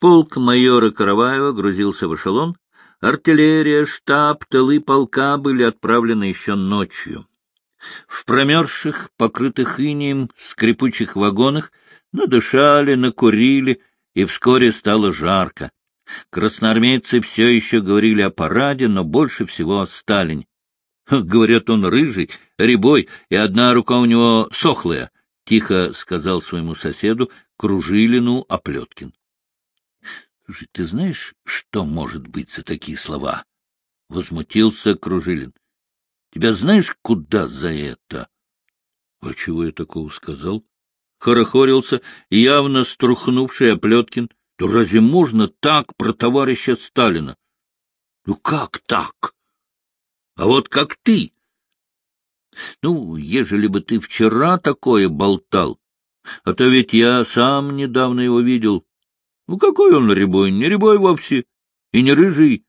Полк майора Караваева грузился в эшелон. Артиллерия, штаб, тылы полка были отправлены еще ночью. В промерзших, покрытых инием, скрипучих вагонах надышали, накурили, и вскоре стало жарко. Красноармейцы все еще говорили о параде, но больше всего о Сталине. Говорят, он рыжий, рябой, и одна рука у него сохлая, — тихо сказал своему соседу Кружилину Оплеткин. — Слушай, ты знаешь, что может быть за такие слова? — возмутился Кружилин. — Тебя знаешь, куда за это? — А чего я такого сказал? — хорохорился явно струхнувший Оплеткин. — Да разве можно так про товарища Сталина? — Ну как так? — А вот как ты. Ну, ежели бы ты вчера такое болтал, а то ведь я сам недавно его видел. Ну, какой он рябой? Не рябой вовсе, и не рыжий,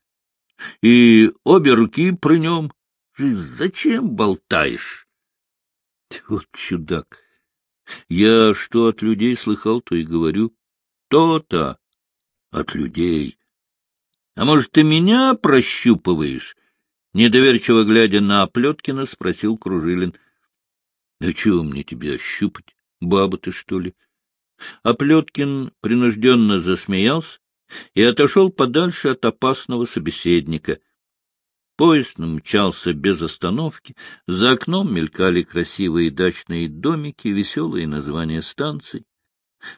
и обе руки при нем. Зачем болтаешь? Вот чудак! Я что от людей слыхал, то и говорю. То-то от людей. А может, ты меня прощупываешь? Недоверчиво глядя на Оплеткина, спросил Кружилин. — Да чего мне тебя щупать? Баба ты, что ли? Оплеткин принужденно засмеялся и отошел подальше от опасного собеседника. Поезд мчался без остановки, за окном мелькали красивые дачные домики, веселые названия станций.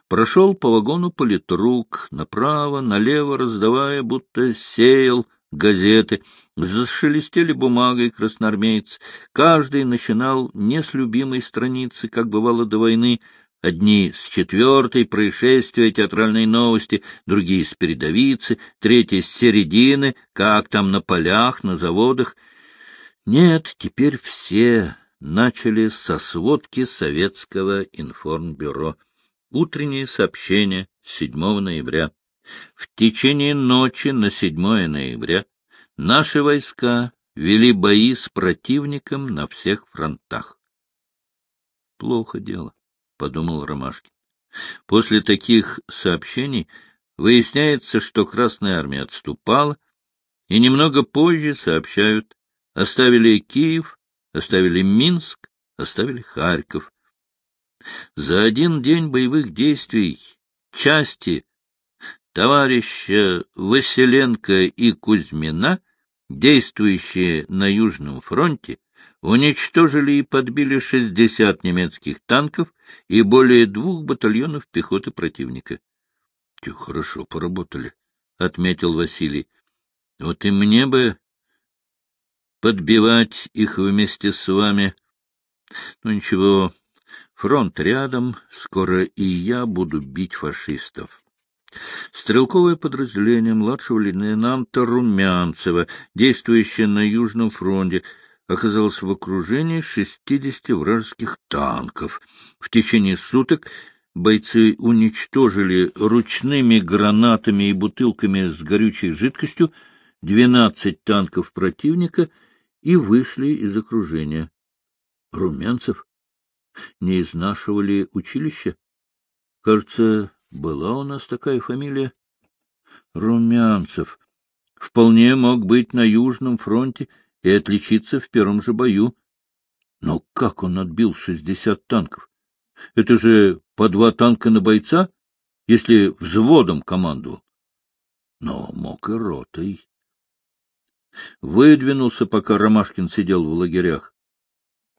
Прошел по вагону политрук, направо, налево, раздавая, будто сеял газеты. Зашелестели бумагой красноармейцы. Каждый начинал не с любимой страницы, как бывало до войны, Одни с четвертой, происшествия, театральные новости, другие с передовицы, третьи с середины, как там на полях, на заводах. Нет, теперь все начали со сводки Советского информбюро. Утреннее сообщение 7 ноября. В течение ночи на 7 ноября наши войска вели бои с противником на всех фронтах. Плохо дело подумал Ромашкин. После таких сообщений выясняется, что Красная Армия отступала, и немного позже сообщают, оставили Киев, оставили Минск, оставили Харьков. За один день боевых действий части товарища Василенко и Кузьмина, действующие на Южном фронте, уничтожили и подбили 60 немецких танков и более двух батальонов пехоты противника. — Хорошо поработали, — отметил Василий. — Вот и мне бы подбивать их вместе с вами. Ну, ничего, фронт рядом, скоро и я буду бить фашистов. Стрелковое подразделение младшего лейтенанта Румянцева, действующее на Южном фронте, оказался в окружении 60 вражеских танков. В течение суток бойцы уничтожили ручными гранатами и бутылками с горючей жидкостью 12 танков противника и вышли из окружения. Румянцев? Не из нашего ли училища? Кажется, была у нас такая фамилия. Румянцев. Вполне мог быть на Южном фронте и отличиться в первом же бою. Но как он отбил шестьдесят танков? Это же по два танка на бойца, если взводом командовал. Но мог и ротой. Выдвинулся, пока Ромашкин сидел в лагерях.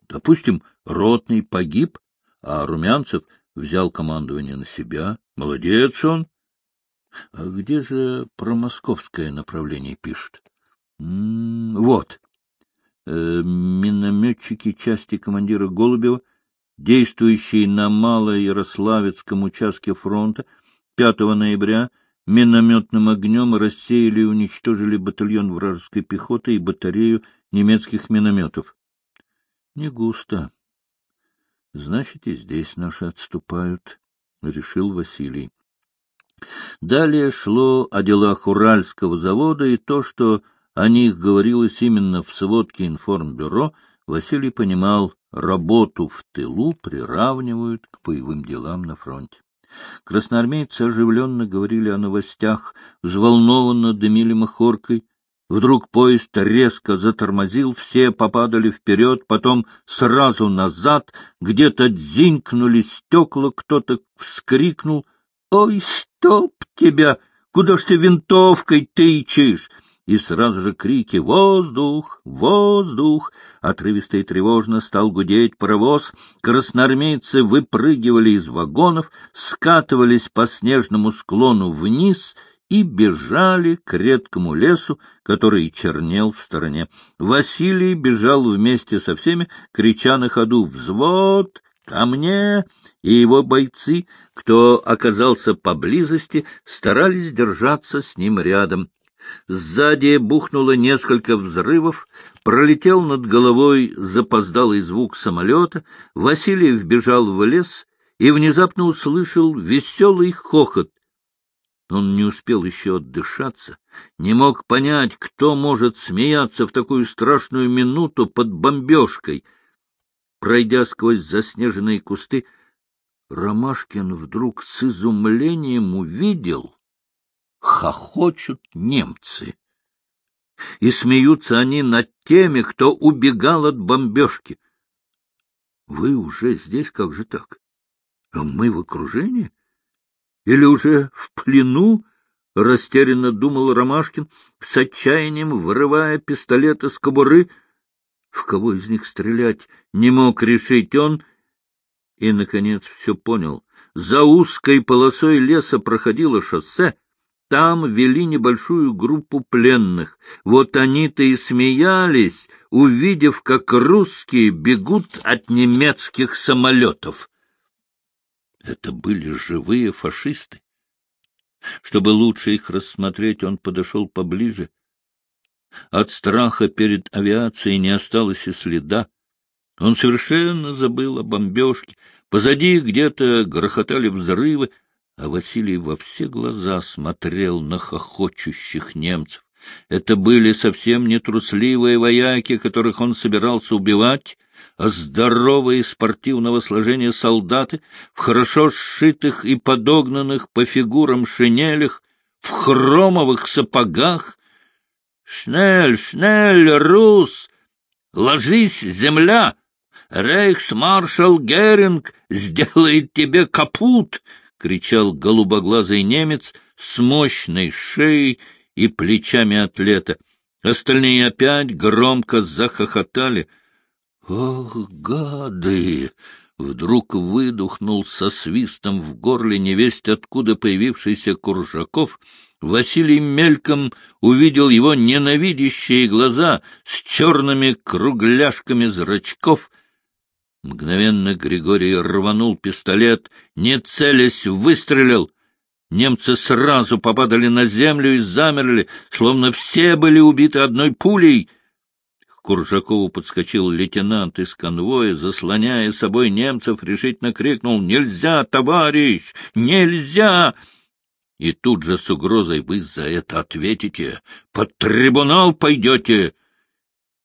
Допустим, ротный погиб, а Румянцев взял командование на себя. Молодец он. А где же про московское направление пишут? М -м вот минометчики части командира Голубева, действующие на Малоярославецком участке фронта 5 ноября, минометным огнем рассеяли и уничтожили батальон вражеской пехоты и батарею немецких минометов. Не густо. Значит, и здесь наши отступают, — решил Василий. Далее шло о делах Уральского завода и то, что о них говорилось именно в сводке информбюро, Василий понимал, работу в тылу приравнивают к боевым делам на фронте. Красноармейцы оживленно говорили о новостях, взволнованно дымили махоркой. Вдруг поезд резко затормозил, все попадали вперед, потом сразу назад, где-то дзинькнули стекла, кто-то вскрикнул. — Ой, стоп тебя! Куда ж ты винтовкой тычешь? И сразу же крики «Воздух! Воздух!» Отрывисто и тревожно стал гудеть паровоз, красноармейцы выпрыгивали из вагонов, скатывались по снежному склону вниз и бежали к редкому лесу, который чернел в стороне. Василий бежал вместе со всеми, крича на ходу «Взвод! Ко мне!» И его бойцы, кто оказался поблизости, старались держаться с ним рядом. Сзади бухнуло несколько взрывов, пролетел над головой запоздалый звук самолета, Василий вбежал в лес и внезапно услышал веселый хохот. Он не успел еще отдышаться, не мог понять, кто может смеяться в такую страшную минуту под бомбежкой. Пройдя сквозь заснеженные кусты, Ромашкин вдруг с изумлением увидел, хохочут немцы. И смеются они над теми, кто убегал от бомбежки. Вы уже здесь, как же так? Мы в окружении? Или уже в плену? — растерянно думал Ромашкин, с отчаянием вырывая пистолет из кобуры. В кого из них стрелять не мог решить он, и, наконец, все понял. За узкой полосой леса проходило шоссе, там вели небольшую группу пленных. Вот они-то и смеялись, увидев, как русские бегут от немецких самолетов. Это были живые фашисты. Чтобы лучше их рассмотреть, он подошел поближе. От страха перед авиацией не осталось и следа. Он совершенно забыл о бомбежке. Позади где-то грохотали взрывы, а Василий во все глаза смотрел на хохочущих немцев. Это были совсем не трусливые вояки, которых он собирался убивать, а здоровые спортивного сложения солдаты в хорошо сшитых и подогнанных по фигурам шинелях, в хромовых сапогах. «Шнель, шнель, рус! Ложись, земля! Рейхсмаршал Геринг сделает тебе капут!» Кричал голубоглазый немец с мощной шеей и плечами атлета. Остальные опять громко захохотали. «Ох, гады!» Вдруг выдохнул со свистом в горле невесть, откуда появившийся Куржаков. Василий мельком увидел его ненавидящие глаза с черными кругляшками зрачков — Мгновенно Григорий рванул пистолет, не целясь, выстрелил. Немцы сразу попадали на землю и замерли, словно все были убиты одной пулей. К Куржакову подскочил лейтенант из конвоя, заслоняя собой немцев, решительно крикнул «Нельзя, товарищ! Нельзя!» И тут же с угрозой «Вы за это ответите! Под трибунал пойдете!»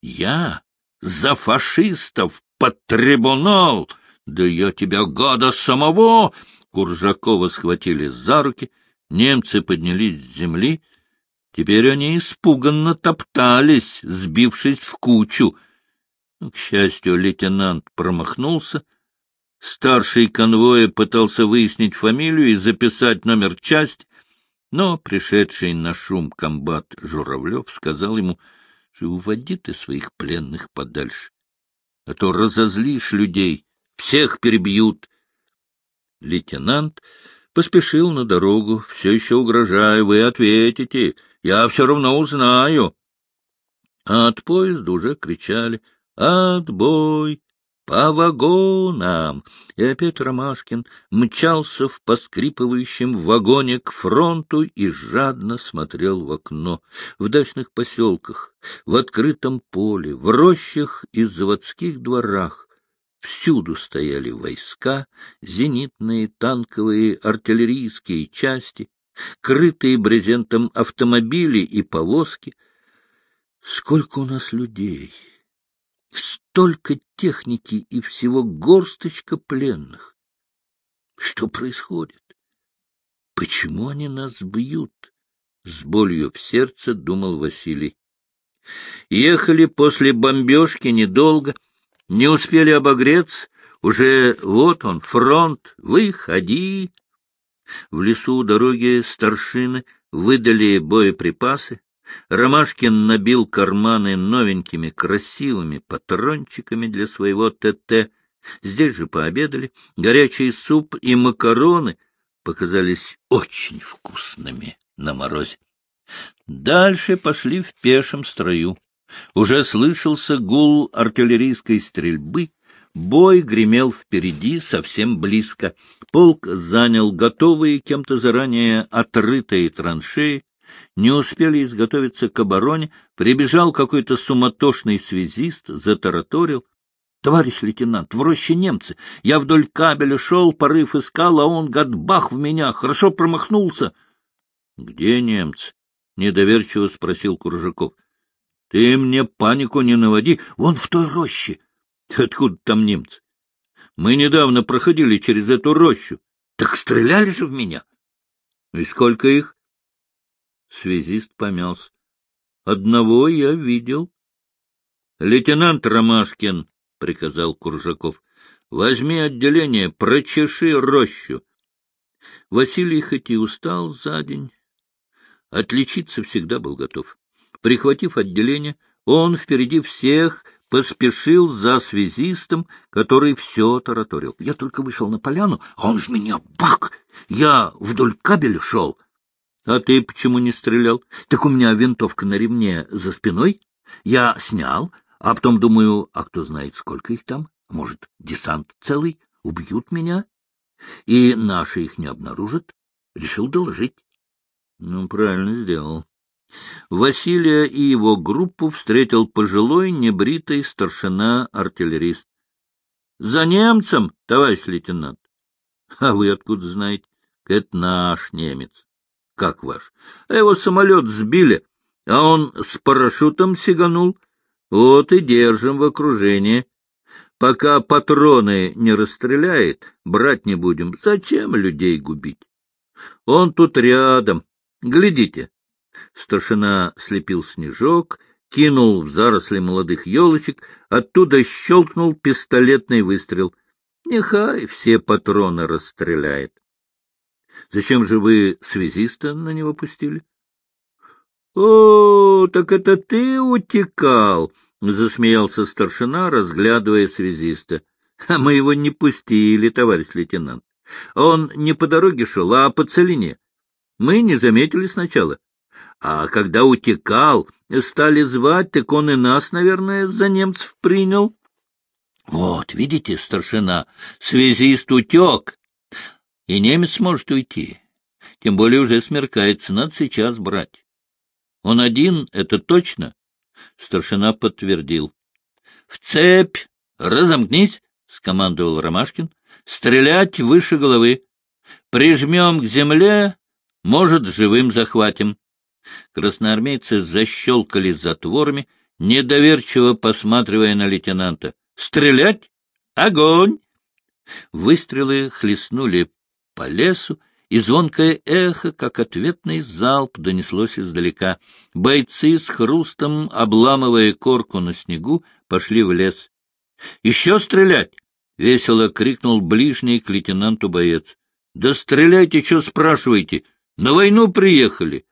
«Я? За фашистов под трибунал! Да я тебя, гада, самого!» Куржакова схватили за руки, немцы поднялись с земли. Теперь они испуганно топтались, сбившись в кучу. К счастью, лейтенант промахнулся. Старший конвоя пытался выяснить фамилию и записать номер части, но пришедший на шум комбат Журавлев сказал ему, что уводи ты своих пленных подальше а то разозлишь людей, всех перебьют. Лейтенант поспешил на дорогу, все еще угрожая, вы ответите, я все равно узнаю. А от поезда уже кричали «Отбой!» По вагонам! И опять Ромашкин мчался в поскрипывающем вагоне к фронту и жадно смотрел в окно. В дачных поселках, в открытом поле, в рощах и заводских дворах Всюду стояли войска, зенитные, танковые, артиллерийские части, крытые брезентом автомобили и повозки. Сколько у нас людей! Столько техники и всего горсточка пленных. Что происходит? Почему они нас бьют? С болью в сердце думал Василий. Ехали после бомбежки недолго, не успели обогреться, уже вот он, фронт, выходи. В лесу у дороги старшины выдали боеприпасы. Ромашкин набил карманы новенькими красивыми патрончиками для своего ТТ. Здесь же пообедали. Горячий суп и макароны показались очень вкусными на морозе. Дальше пошли в пешем строю. Уже слышался гул артиллерийской стрельбы, Бой гремел впереди, совсем близко. Полк занял готовые кем-то заранее отрытые траншеи. Не успели изготовиться к обороне, прибежал какой-то суматошный связист, затараторил. — Товарищ лейтенант, в роще немцы. Я вдоль кабеля шел, порыв искал, а он, гад, бах в меня. Хорошо промахнулся. — Где немцы? — недоверчиво спросил Куржаков. — Ты мне панику не наводи. Вон в той роще. Откуда там немцы? Мы недавно проходили через эту рощу. Так стреляли же в меня. И сколько их? Связист помялся. Одного я видел. Лейтенант Ромашкин, — приказал Куржаков, — возьми отделение, прочеши рощу. Василий хоть и устал за день, отличиться всегда был готов. Прихватив отделение, он впереди всех поспешил за связистом, который все тараторил. Я только вышел на поляну, а он в меня бак! Я вдоль кабеля шел. А ты почему не стрелял? Так у меня винтовка на ремне за спиной. Я снял, а потом думаю, а кто знает, сколько их там? Может, десант целый? Убьют меня? И наши их не обнаружат? Решил доложить. Ну, правильно сделал. Василия и его группу встретил пожилой небритый старшина-артиллерист. — За немцем, товарищ лейтенант. — А вы откуда знаете? — Это наш немец. — Как ваш? А его самолет сбили, а он с парашютом сиганул. Вот и держим в окружении. Пока патроны не расстреляет, брать не будем. Зачем людей губить? Он тут рядом. Глядите, Старшина слепил снежок, кинул в заросли молодых елочек, оттуда щелкнул пистолетный выстрел. Нехай все патроны расстреляет. — Зачем же вы связиста на него пустили? — О, так это ты утекал! — засмеялся старшина, разглядывая связиста. — А мы его не пустили, товарищ лейтенант. Он не по дороге шел, а по целине. Мы не заметили сначала. А когда утекал, стали звать, так он и нас, наверное, за немцев принял. Вот, видите, старшина, связист утек, и немец может уйти. Тем более уже смеркается, надо сейчас брать. Он один, это точно? Старшина подтвердил. — В цепь! Разомкнись! — скомандовал Ромашкин. — Стрелять выше головы. Прижмем к земле, может, живым захватим. Красноармейцы защелкали затворами, недоверчиво посматривая на лейтенанта. «Стрелять? Огонь!» Выстрелы хлестнули по лесу, и звонкое эхо, как ответный залп, донеслось издалека. Бойцы с хрустом, обламывая корку на снегу, пошли в лес. — Еще стрелять! — весело крикнул ближний к лейтенанту боец. — Да стреляйте, что спрашиваете? На войну приехали!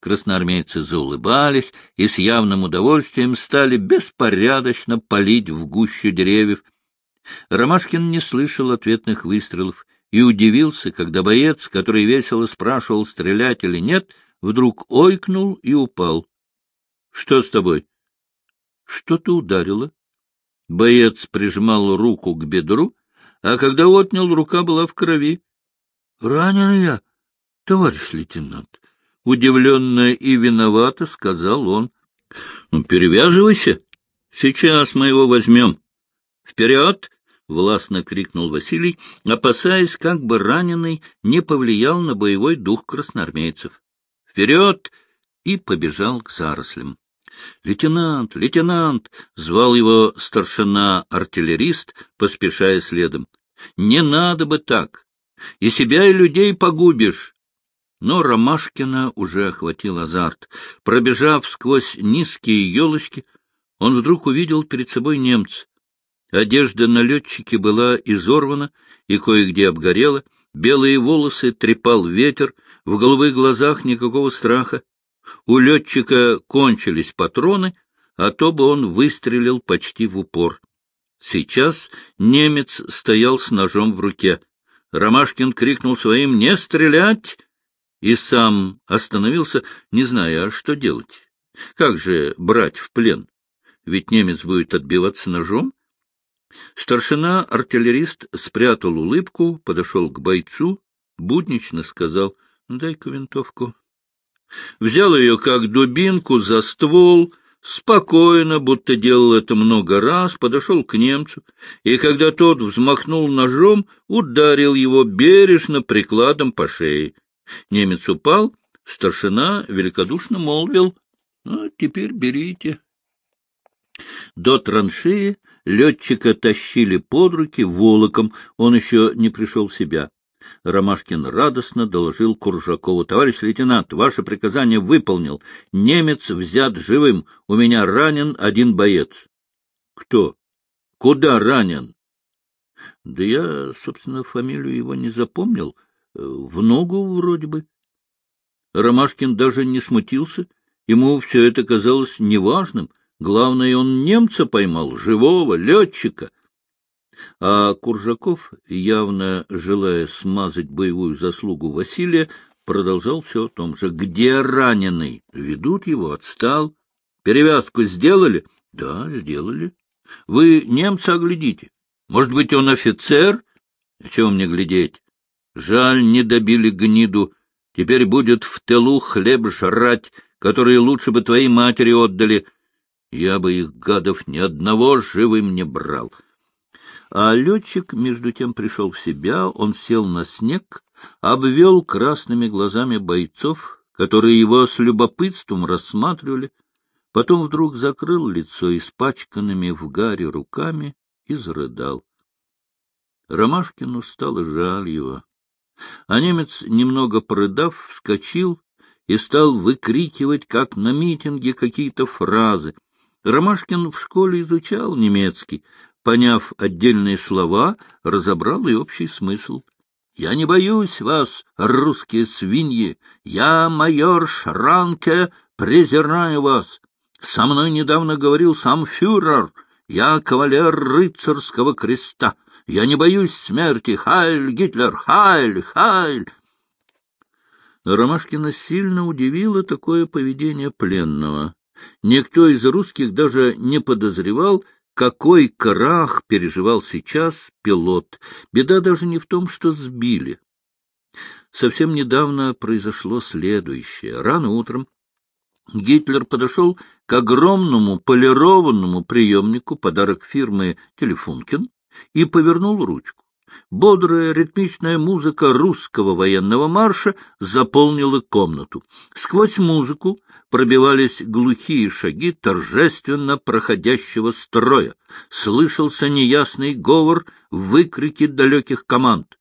Красноармейцы заулыбались и с явным удовольствием стали беспорядочно палить в гущу деревьев. Ромашкин не слышал ответных выстрелов и удивился, когда боец, который весело спрашивал, стрелять или нет, вдруг ойкнул и упал. — Что с тобой? — Что-то ударило. Боец прижимал руку к бедру, а когда отнял, рука была в крови. — Ранен я, товарищ лейтенант. Удивленно и виновато сказал он. — Ну, перевязывайся. Сейчас мы его возьмем. — Вперед! — властно крикнул Василий, опасаясь, как бы раненый не повлиял на боевой дух красноармейцев. — Вперед! И побежал к зарослям. — Лейтенант, лейтенант! — звал его старшина-артиллерист, поспешая следом. — Не надо бы так! И себя, и людей погубишь! Но Ромашкина уже охватил азарт. Пробежав сквозь низкие елочки, он вдруг увидел перед собой немца. Одежда на летчике была изорвана и кое-где обгорела, белые волосы трепал ветер, в голубых глазах никакого страха. У летчика кончились патроны, а то бы он выстрелил почти в упор. Сейчас немец стоял с ножом в руке. Ромашкин крикнул своим «Не стрелять!» и сам остановился, не зная, а что делать. Как же брать в плен? Ведь немец будет отбиваться ножом. Старшина-артиллерист спрятал улыбку, подошел к бойцу, буднично сказал «Ну, «Дай-ка винтовку». Взял ее как дубинку за ствол, спокойно, будто делал это много раз, подошел к немцу, и когда тот взмахнул ножом, ударил его бережно прикладом по шее. Немец упал, старшина великодушно молвил, «Ну, теперь берите». До траншеи летчика тащили под руки волоком, он еще не пришел в себя. Ромашкин радостно доложил Куржакову. — Товарищ лейтенант, ваше приказание выполнил. Немец взят живым. У меня ранен один боец. — Кто? Куда ранен? — Да я, собственно, фамилию его не запомнил. В ногу вроде бы. Ромашкин даже не смутился. Ему все это казалось неважным. Главное, он немца поймал, живого, летчика. А Куржаков, явно желая смазать боевую заслугу Василия, продолжал все о том же. Где раненый? Ведут его, отстал. Перевязку сделали? Да, сделали. Вы немца оглядите. Может быть, он офицер? Чего мне глядеть? Жаль, не добили гниду. Теперь будет в тылу хлеб жрать, который лучше бы твоей матери отдали. Я бы их, гадов, ни одного живым не брал. А летчик, между тем, пришел в себя, он сел на снег, обвел красными глазами бойцов, которые его с любопытством рассматривали, потом вдруг закрыл лицо испачканными в гаре руками и зарыдал. Ромашкину стало жаль его. А немец, немного порыдав, вскочил и стал выкрикивать, как на митинге, какие-то фразы. Ромашкин в школе изучал немецкий, поняв отдельные слова, разобрал и общий смысл. «Я не боюсь вас, русские свиньи! Я, майор Шранке, презираю вас! Со мной недавно говорил сам фюрер, я кавалер рыцарского креста! Я не боюсь смерти! Хайль, Гитлер! Хайль! Хайль!» Ромашкина сильно удивило такое поведение пленного. Никто из русских даже не подозревал, какой крах переживал сейчас пилот. Беда даже не в том, что сбили. Совсем недавно произошло следующее. Рано утром Гитлер подошел к огромному полированному приемнику, подарок фирмы «Телефункин», и повернул ручку. Бодрая ритмичная музыка русского военного марша заполнила комнату. Сквозь музыку пробивались глухие шаги торжественно проходящего строя. Слышался неясный говор, выкрики далеких команд.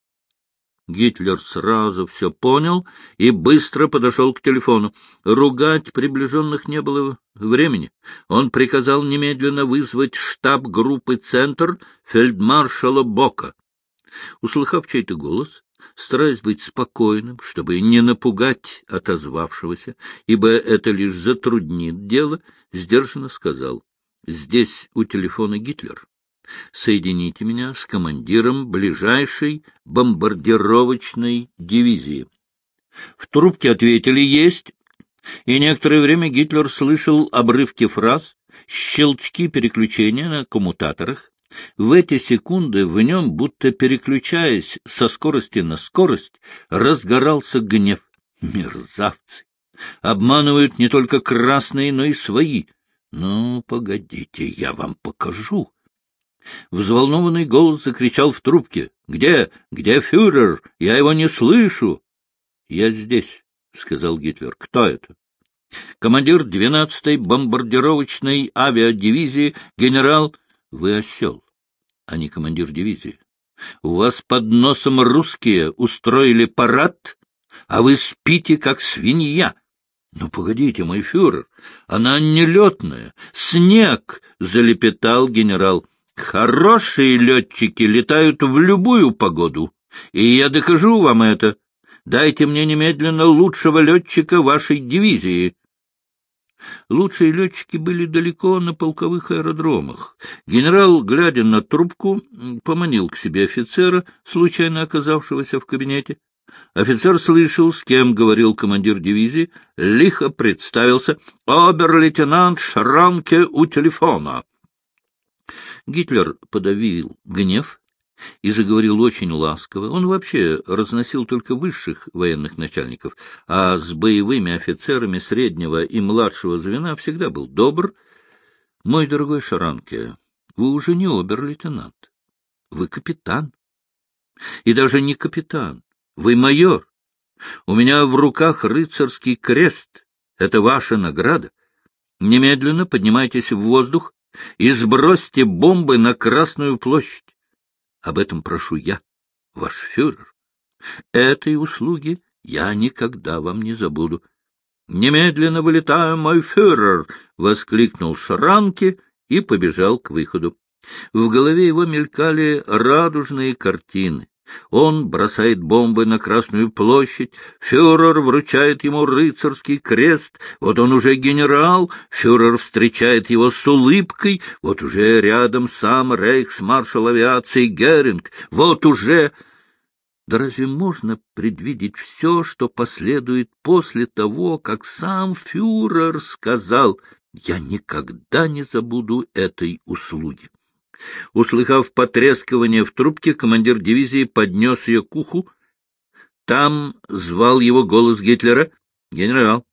Гитлер сразу все понял и быстро подошел к телефону. Ругать приближенных не было времени. Он приказал немедленно вызвать штаб группы «Центр» фельдмаршала Бока. Услыхав чей-то голос, стараясь быть спокойным, чтобы не напугать отозвавшегося, ибо это лишь затруднит дело, сдержанно сказал, «Здесь у телефона Гитлер. Соедините меня с командиром ближайшей бомбардировочной дивизии». В трубке ответили «Есть», и некоторое время Гитлер слышал обрывки фраз, щелчки переключения на коммутаторах, в эти секунды в нем, будто переключаясь со скорости на скорость, разгорался гнев. Мерзавцы! Обманывают не только красные, но и свои. Ну, погодите, я вам покажу. Взволнованный голос закричал в трубке. — Где? Где фюрер? Я его не слышу. — Я здесь, — сказал Гитлер. — Кто это? — Командир 12-й бомбардировочной авиадивизии генерал... Вы осел а не командир дивизии. У вас под носом русские устроили парад, а вы спите, как свинья. Ну, погодите, мой фюрер, она нелетная. Снег, — залепетал генерал. Хорошие летчики летают в любую погоду, и я докажу вам это. Дайте мне немедленно лучшего летчика вашей дивизии. Лучшие летчики были далеко на полковых аэродромах. Генерал, глядя на трубку, поманил к себе офицера, случайно оказавшегося в кабинете. Офицер слышал, с кем говорил командир дивизии, лихо представился «Обер-лейтенант Шранке у телефона». Гитлер подавил гнев и заговорил очень ласково. Он вообще разносил только высших военных начальников, а с боевыми офицерами среднего и младшего звена всегда был добр. — Мой дорогой Шаранке, вы уже не обер-лейтенант, вы капитан. И даже не капитан, вы майор. У меня в руках рыцарский крест. Это ваша награда. Немедленно поднимайтесь в воздух и сбросьте бомбы на Красную площадь. Об этом прошу я, ваш фюрер. Этой услуги я никогда вам не забуду. — Немедленно вылетаю, мой фюрер! — воскликнул Шранки и побежал к выходу. В голове его мелькали радужные картины. Он бросает бомбы на Красную площадь, фюрер вручает ему рыцарский крест, вот он уже генерал, фюрер встречает его с улыбкой, вот уже рядом сам рейхсмаршал авиации Геринг, вот уже... Да разве можно предвидеть все, что последует после того, как сам фюрер сказал «Я никогда не забуду этой услуги»? Услыхав потрескивание в трубке, командир дивизии поднес ее к уху. Там звал его голос Гитлера. — Генерал!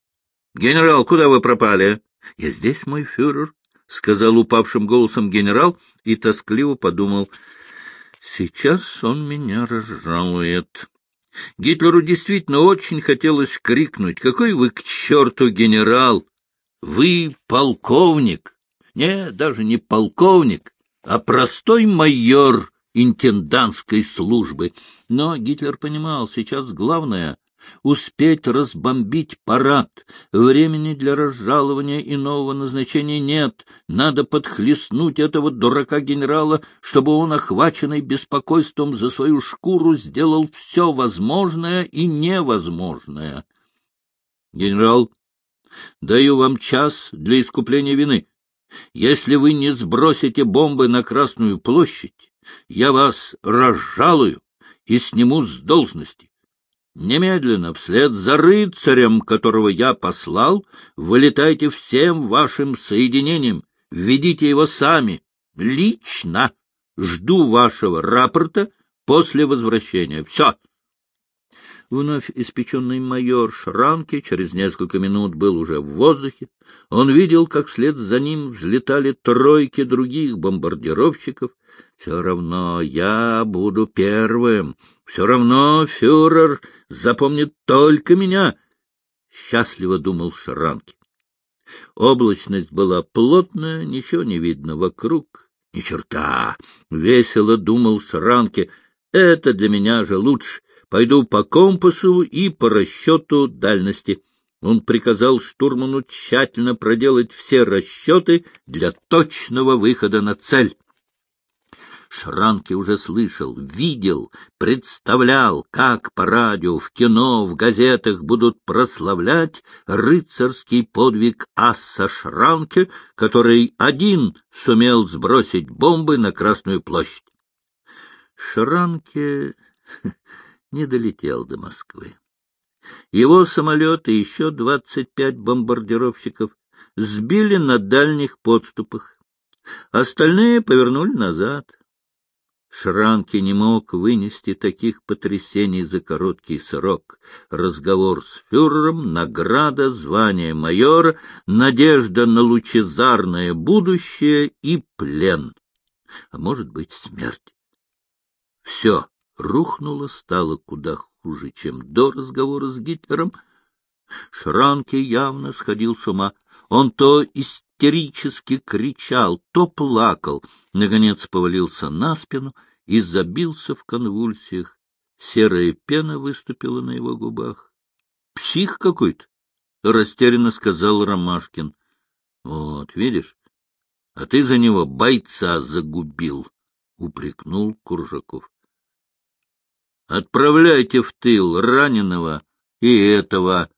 Генерал, куда вы пропали? — Я здесь, мой фюрер, — сказал упавшим голосом генерал и тоскливо подумал. — Сейчас он меня разжалует. Гитлеру действительно очень хотелось крикнуть. — Какой вы к черту генерал! Вы полковник! Не, даже не полковник, а простой майор интендантской службы. Но Гитлер понимал, сейчас главное — успеть разбомбить парад. Времени для разжалования и нового назначения нет. Надо подхлестнуть этого дурака-генерала, чтобы он, охваченный беспокойством за свою шкуру, сделал все возможное и невозможное. — Генерал, даю вам час для искупления вины. Если вы не сбросите бомбы на Красную площадь, я вас разжалую и сниму с должности. Немедленно, вслед за рыцарем, которого я послал, вылетайте всем вашим соединением, введите его сами, лично. Жду вашего рапорта после возвращения. Все. Вновь испеченный майор Шранки через несколько минут был уже в воздухе. Он видел, как вслед за ним взлетали тройки других бомбардировщиков. Все равно я буду первым. Все равно фюрер запомнит только меня. Счастливо думал Шранки. Облачность была плотная, ничего не видно вокруг. Ни черта! Весело думал Шранки. Это для меня же лучше. Пойду по компасу и по расчету дальности. Он приказал штурману тщательно проделать все расчеты для точного выхода на цель. Шранки уже слышал, видел, представлял, как по радио, в кино, в газетах будут прославлять рыцарский подвиг Асса Шранке, который один сумел сбросить бомбы на Красную площадь. Шранке не долетел до Москвы. Его самолет и еще двадцать пять бомбардировщиков сбили на дальних подступах. Остальные повернули назад. Шранки не мог вынести таких потрясений за короткий срок. Разговор с фюрером, награда, звание майора, надежда на лучезарное будущее и плен. А может быть, смерть. Все рухнуло, стало куда хуже, чем до разговора с Гитлером. Шранке явно сходил с ума. Он то истерически кричал, то плакал, наконец повалился на спину и забился в конвульсиях. Серая пена выступила на его губах. псих какой-то, — растерянно сказал Ромашкин. — Вот, видишь, а ты за него бойца загубил, — упрекнул Куржаков. — Отправляйте в тыл раненого и этого,